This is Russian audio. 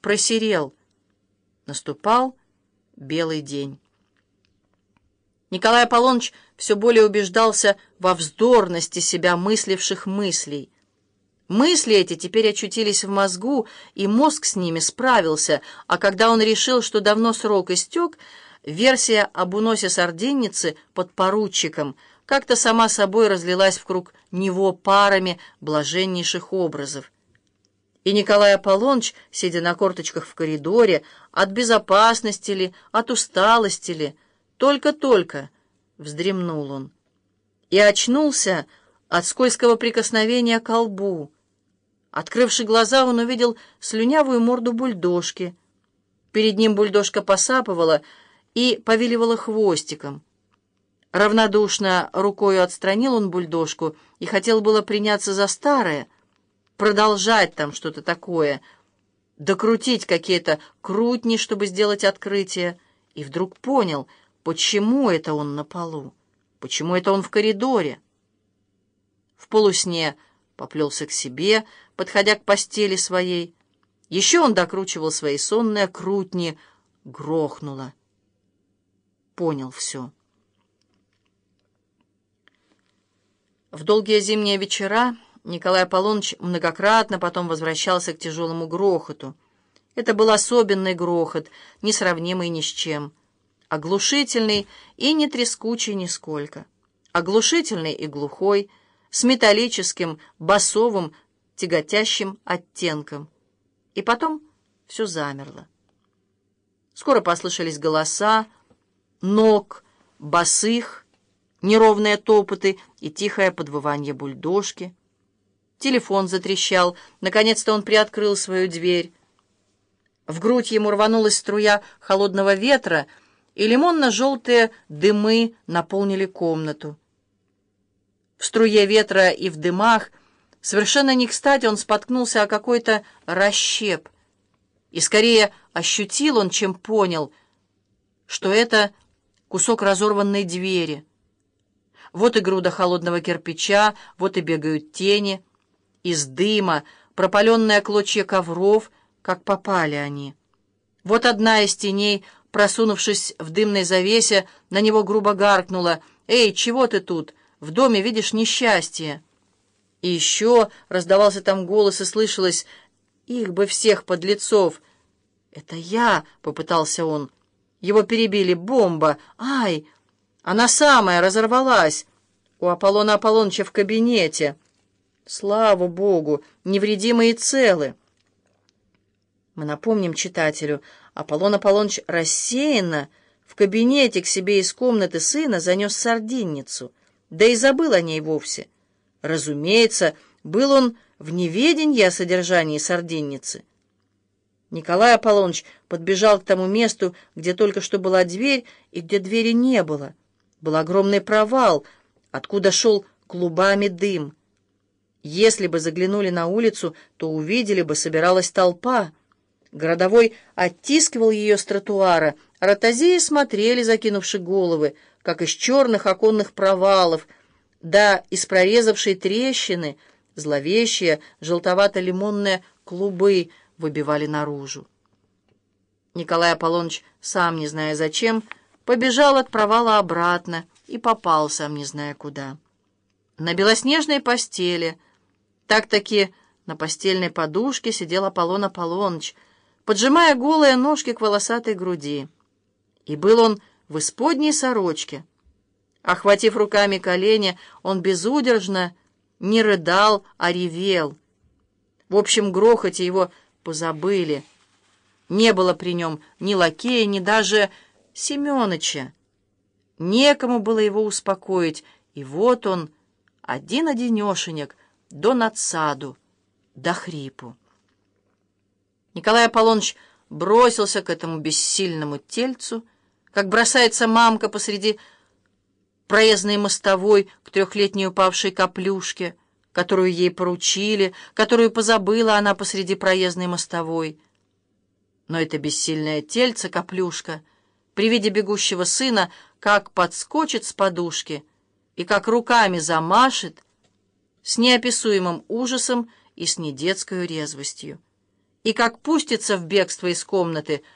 просерел. Наступал белый день. Николай Аполлоныч все более убеждался во вздорности себя мысливших мыслей. Мысли эти теперь очутились в мозгу, и мозг с ними справился, а когда он решил, что давно срок истек, версия об уносе сардинницы под поручиком как-то сама собой разлилась в круг него парами блаженнейших образов. И Николай Аполлоныч, сидя на корточках в коридоре, от безопасности ли, от усталости ли, только-только вздремнул он. И очнулся от скользкого прикосновения к лбу. Открывши глаза, он увидел слюнявую морду бульдожки. Перед ним бульдожка посапывала и повиливала хвостиком. Равнодушно рукою отстранил он бульдожку и хотел было приняться за старое — продолжать там что-то такое, докрутить какие-то крутни, чтобы сделать открытие, и вдруг понял, почему это он на полу, почему это он в коридоре. В полусне поплелся к себе, подходя к постели своей. Еще он докручивал свои сонные крутни, грохнуло. Понял все. В долгие зимние вечера Николай Аполлоныч многократно потом возвращался к тяжелому грохоту. Это был особенный грохот, несравнимый ни с чем. Оглушительный и не трескучий нисколько. Оглушительный и глухой, с металлическим, басовым, тяготящим оттенком. И потом все замерло. Скоро послышались голоса, ног, босых, неровные топоты и тихое подвывание бульдожки — Телефон затрещал. Наконец-то он приоткрыл свою дверь. В грудь ему рванулась струя холодного ветра, и лимонно-желтые дымы наполнили комнату. В струе ветра и в дымах совершенно не кстати он споткнулся о какой-то расщеп. И скорее ощутил он, чем понял, что это кусок разорванной двери. Вот и груда холодного кирпича, вот и бегают тени — из дыма, пропаленные клочья ковров, как попали они. Вот одна из теней, просунувшись в дымной завесе, на него грубо гаркнула. «Эй, чего ты тут? В доме видишь несчастье!» И еще раздавался там голос, и слышалось «Их бы всех подлецов!» «Это я!» — попытался он. Его перебили. «Бомба! Ай! Она самая разорвалась!» У Аполлона Аполлоныча в кабинете. Слава Богу, невредимы и целы. Мы напомним читателю, Аполлон Аполлоныч рассеянно в кабинете к себе из комнаты сына занес сардинницу, да и забыл о ней вовсе. Разумеется, был он в неведении о содержании сардинницы. Николай Аполлоныч подбежал к тому месту, где только что была дверь и где двери не было. Был огромный провал, откуда шел клубами дым. Если бы заглянули на улицу, то увидели бы, собиралась толпа. Городовой оттискивал ее с тротуара, ротозеи смотрели, закинувши головы, как из черных оконных провалов, да из прорезавшей трещины зловещие желтовато-лимонные клубы выбивали наружу. Николай Аполлоныч, сам не зная зачем, побежал от провала обратно и попал сам не зная куда. На белоснежной постели — так-таки на постельной подушке сидел Аполлон Аполлоныч, поджимая голые ножки к волосатой груди. И был он в исподней сорочке. Охватив руками колени, он безудержно не рыдал, а ревел. В общем грохоте его позабыли. Не было при нем ни лакея, ни даже Семёныча. Некому было его успокоить, и вот он, один-одинешенек, до надсаду, до хрипу. Николай Аполлоныч бросился к этому бессильному тельцу, как бросается мамка посреди проездной мостовой к трехлетней упавшей каплюшке, которую ей поручили, которую позабыла она посреди проездной мостовой. Но это бессильное тельце каплюшка при виде бегущего сына как подскочит с подушки и как руками замашет, с неописуемым ужасом и с недетской резвостью. и как пустится в бегство из комнаты,